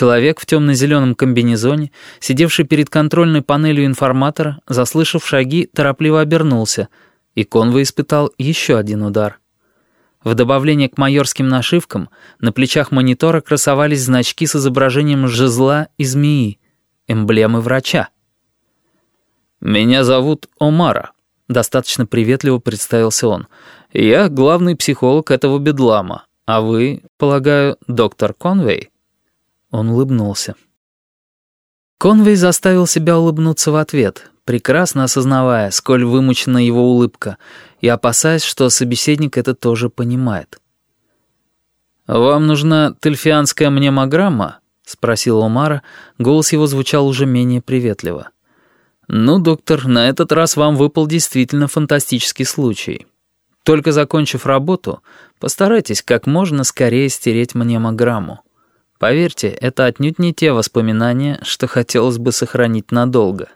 Человек в темно-зеленом комбинезоне, сидевший перед контрольной панелью информатора, заслышав шаги, торопливо обернулся, и Конвой испытал еще один удар. В добавление к майорским нашивкам на плечах монитора красовались значки с изображением жезла и змеи, эмблемы врача. «Меня зовут Омара», — достаточно приветливо представился он. «Я главный психолог этого бедлама, а вы, полагаю, доктор Конвей?» Он улыбнулся. Конвей заставил себя улыбнуться в ответ, прекрасно осознавая, сколь вымучена его улыбка, и опасаясь, что собеседник это тоже понимает. «Вам нужна тельфианская мнемограмма?» — спросил Омара, голос его звучал уже менее приветливо. «Ну, доктор, на этот раз вам выпал действительно фантастический случай. Только закончив работу, постарайтесь как можно скорее стереть мнемограмму. Поверьте, это отнюдь не те воспоминания, что хотелось бы сохранить надолго.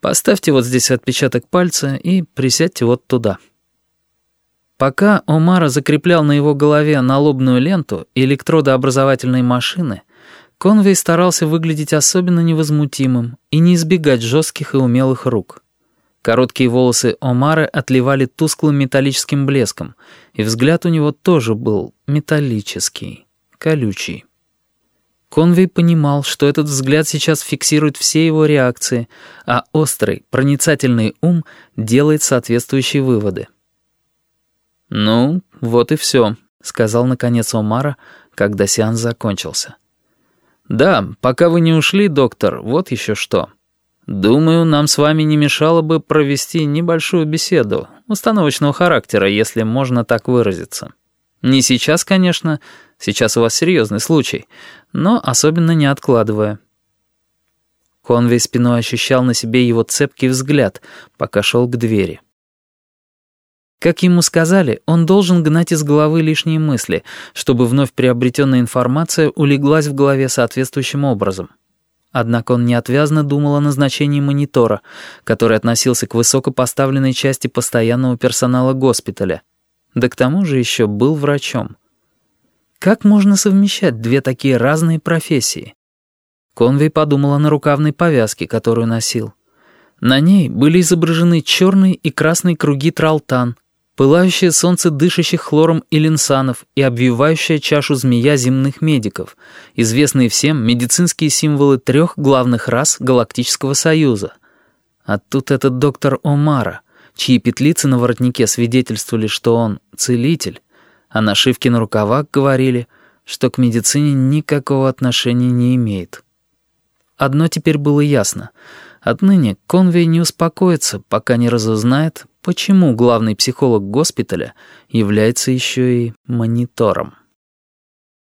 Поставьте вот здесь отпечаток пальца и присядьте вот туда. Пока Омара закреплял на его голове налобную ленту и электродообразовательные машины, Конвей старался выглядеть особенно невозмутимым и не избегать жестких и умелых рук. Короткие волосы Омары отливали тусклым металлическим блеском, и взгляд у него тоже был металлический, колючий. Конвей понимал, что этот взгляд сейчас фиксирует все его реакции, а острый, проницательный ум делает соответствующие выводы. «Ну, вот и все», — сказал наконец Омара, когда сеанс закончился. «Да, пока вы не ушли, доктор, вот еще что. Думаю, нам с вами не мешало бы провести небольшую беседу, установочного характера, если можно так выразиться». Не сейчас, конечно, сейчас у вас серьезный случай, но особенно не откладывая. Конвей спиной ощущал на себе его цепкий взгляд, пока шел к двери. Как ему сказали, он должен гнать из головы лишние мысли, чтобы вновь приобретенная информация улеглась в голове соответствующим образом. Однако он неотвязно думал о назначении монитора, который относился к высокопоставленной части постоянного персонала госпиталя — да к тому же еще был врачом. Как можно совмещать две такие разные профессии? Конвей подумала на рукавной повязке, которую носил. На ней были изображены черные и красные круги тралтан, пылающее солнце дышащих хлором илинсанов и обвивающая чашу змея земных медиков, известные всем медицинские символы трех главных рас Галактического Союза. А тут этот доктор Омара, чьи петлицы на воротнике свидетельствовали, что он целитель, а нашивки на рукавах говорили, что к медицине никакого отношения не имеет. Одно теперь было ясно. Отныне Конвей не успокоится, пока не разузнает, почему главный психолог госпиталя является еще и монитором.